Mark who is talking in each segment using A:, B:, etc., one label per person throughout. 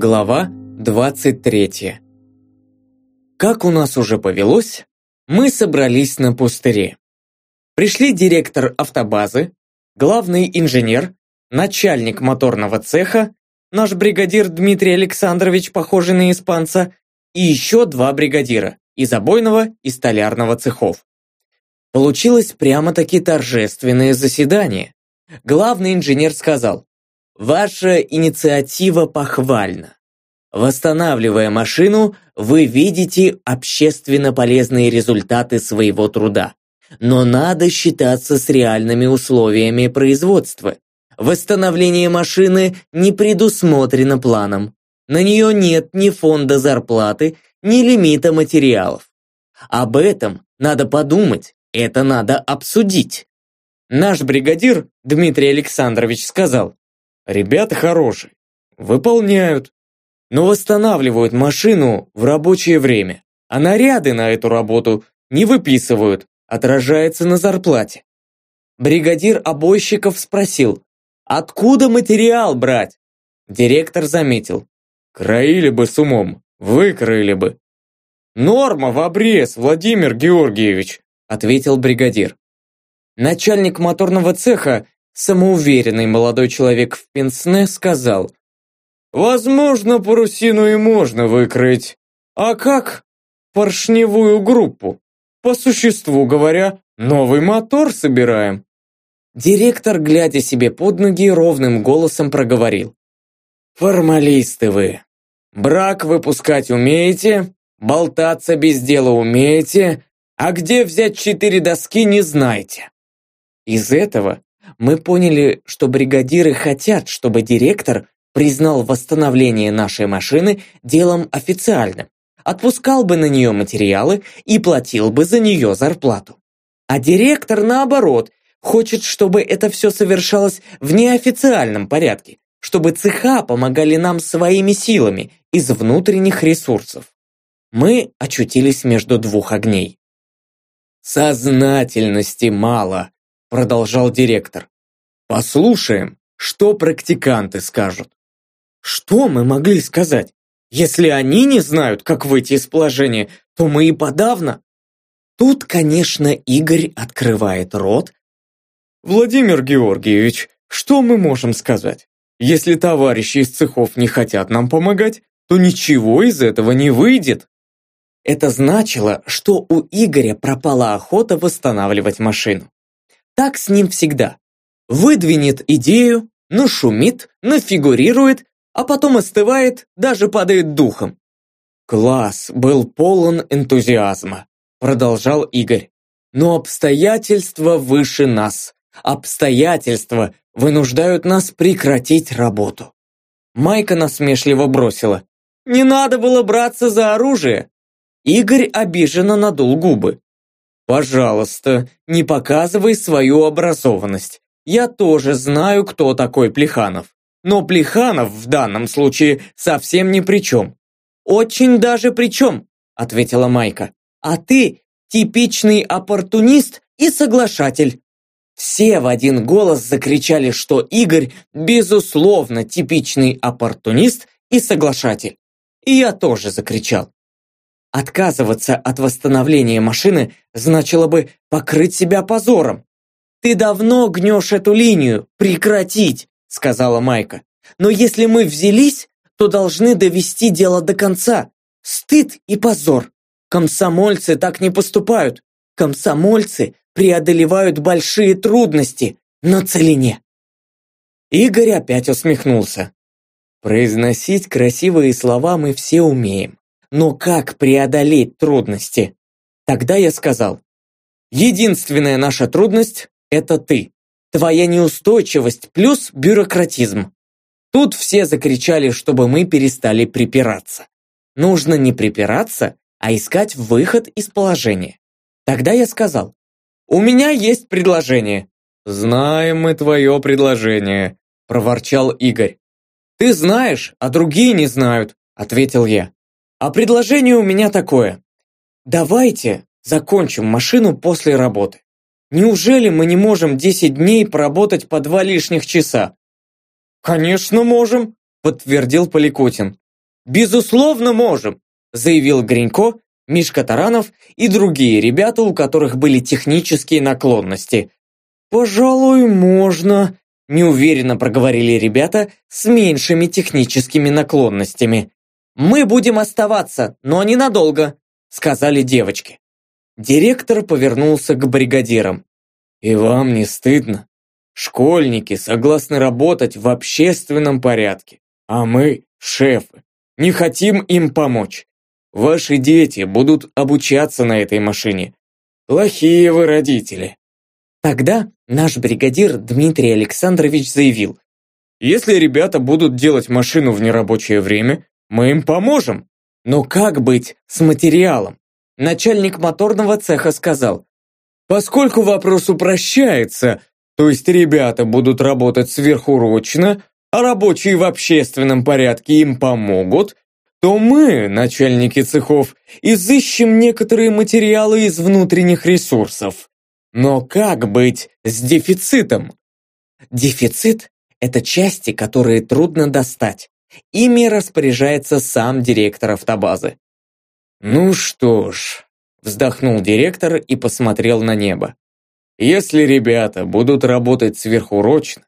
A: Глава 23 Как у нас уже повелось, мы собрались на пустыре. Пришли директор автобазы, главный инженер, начальник моторного цеха, наш бригадир Дмитрий Александрович, похожий на испанца, и еще два бригадира из обойного и столярного цехов. Получилось прямо-таки торжественное заседание. Главный инженер сказал, Ваша инициатива похвальна. Восстанавливая машину, вы видите общественно полезные результаты своего труда. Но надо считаться с реальными условиями производства. Восстановление машины не предусмотрено планом. На нее нет ни фонда зарплаты, ни лимита материалов. Об этом надо подумать, это надо обсудить. Наш бригадир Дмитрий Александрович сказал, Ребята хорошие, выполняют, но восстанавливают машину в рабочее время, а наряды на эту работу не выписывают, отражается на зарплате. Бригадир обойщиков спросил, откуда материал брать? Директор заметил, краили бы с умом, выкроили бы. Норма в обрез, Владимир Георгиевич, ответил бригадир. Начальник моторного цеха самоуверенный молодой человек в пенсне сказал, «Возможно, парусину и можно выкрыть. А как поршневую группу? По существу говоря, новый мотор собираем». Директор, глядя себе под ноги, ровным голосом проговорил. «Формалисты вы. Брак выпускать умеете, болтаться без дела умеете, а где взять четыре доски не знаете». Из этого мы поняли, что бригадиры хотят, чтобы директор признал восстановление нашей машины делом официальным, отпускал бы на нее материалы и платил бы за нее зарплату. А директор, наоборот, хочет, чтобы это все совершалось в неофициальном порядке, чтобы цеха помогали нам своими силами из внутренних ресурсов. Мы очутились между двух огней. «Сознательности мало», продолжал директор. Послушаем, что практиканты скажут. Что мы могли сказать? Если они не знают, как выйти из положения, то мы и подавно. Тут, конечно, Игорь открывает рот. Владимир Георгиевич, что мы можем сказать? Если товарищи из цехов не хотят нам помогать, то ничего из этого не выйдет. Это значило, что у Игоря пропала охота восстанавливать машину. Так с ним всегда. Выдвинет идею, нашумит, нафигурирует, а потом остывает, даже падает духом. Класс был полон энтузиазма, продолжал Игорь. Но обстоятельства выше нас. Обстоятельства вынуждают нас прекратить работу. Майка насмешливо бросила. «Не надо было браться за оружие!» Игорь обиженно надул губы. Пожалуйста, не показывай свою образованность. Я тоже знаю, кто такой Плеханов. Но Плеханов в данном случае совсем ни при чем. Очень даже при чем, ответила Майка. А ты типичный оппортунист и соглашатель. Все в один голос закричали, что Игорь безусловно типичный оппортунист и соглашатель. И я тоже закричал. Отказываться от восстановления машины значило бы покрыть себя позором. «Ты давно гнешь эту линию, прекратить!» — сказала Майка. «Но если мы взялись, то должны довести дело до конца. Стыд и позор. Комсомольцы так не поступают. Комсомольцы преодолевают большие трудности на целине». Игорь опять усмехнулся. Произносить красивые слова мы все умеем. Но как преодолеть трудности? Тогда я сказал, единственная наша трудность – это ты. Твоя неустойчивость плюс бюрократизм. Тут все закричали, чтобы мы перестали припираться. Нужно не припираться, а искать выход из положения. Тогда я сказал, у меня есть предложение. Знаем мы твое предложение, проворчал Игорь. Ты знаешь, а другие не знают, ответил я. А предложение у меня такое. Давайте закончим машину после работы. Неужели мы не можем 10 дней поработать по два лишних часа? Конечно можем, подтвердил Поликутин. Безусловно, можем, заявил Гринько, Мишка Таранов и другие ребята, у которых были технические наклонности. «Пожалуй, можно», – неуверенно проговорили ребята с меньшими техническими наклонностями. «Мы будем оставаться, но ненадолго», – сказали девочки. Директор повернулся к бригадирам. «И вам не стыдно? Школьники согласны работать в общественном порядке, а мы, шефы, не хотим им помочь. Ваши дети будут обучаться на этой машине. Плохие вы родители». Тогда наш бригадир Дмитрий Александрович заявил, «Если ребята будут делать машину в нерабочее время, мы им поможем. Но как быть с материалом? Начальник моторного цеха сказал, поскольку вопрос упрощается, то есть ребята будут работать сверхурочно, а рабочие в общественном порядке им помогут, то мы, начальники цехов, изыщем некоторые материалы из внутренних ресурсов. Но как быть с дефицитом? Дефицит – это части, которые трудно достать. Ими распоряжается сам директор автобазы. «Ну что ж», – вздохнул директор и посмотрел на небо. «Если ребята будут работать сверхурочно,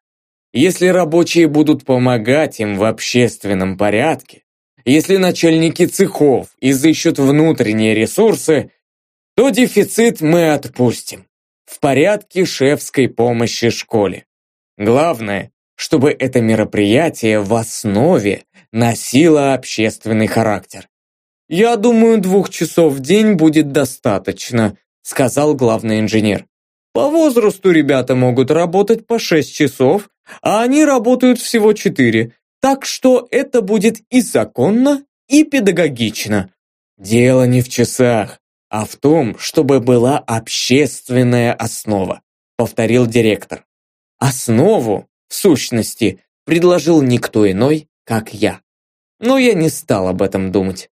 A: если рабочие будут помогать им в общественном порядке, если начальники цехов изыщут внутренние ресурсы, то дефицит мы отпустим в порядке шефской помощи школе. Главное, чтобы это мероприятие в основе носило общественный характер. «Я думаю, двух часов в день будет достаточно», сказал главный инженер. «По возрасту ребята могут работать по шесть часов, а они работают всего четыре, так что это будет и законно, и педагогично. Дело не в часах, а в том, чтобы была общественная основа, повторил директор. Основу, в сущности, предложил никто иной, как я. Но я не стал об этом думать.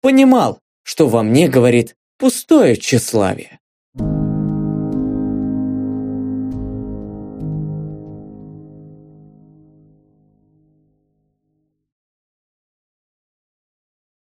A: Понимал, что во мне говорит пустое тщеславие.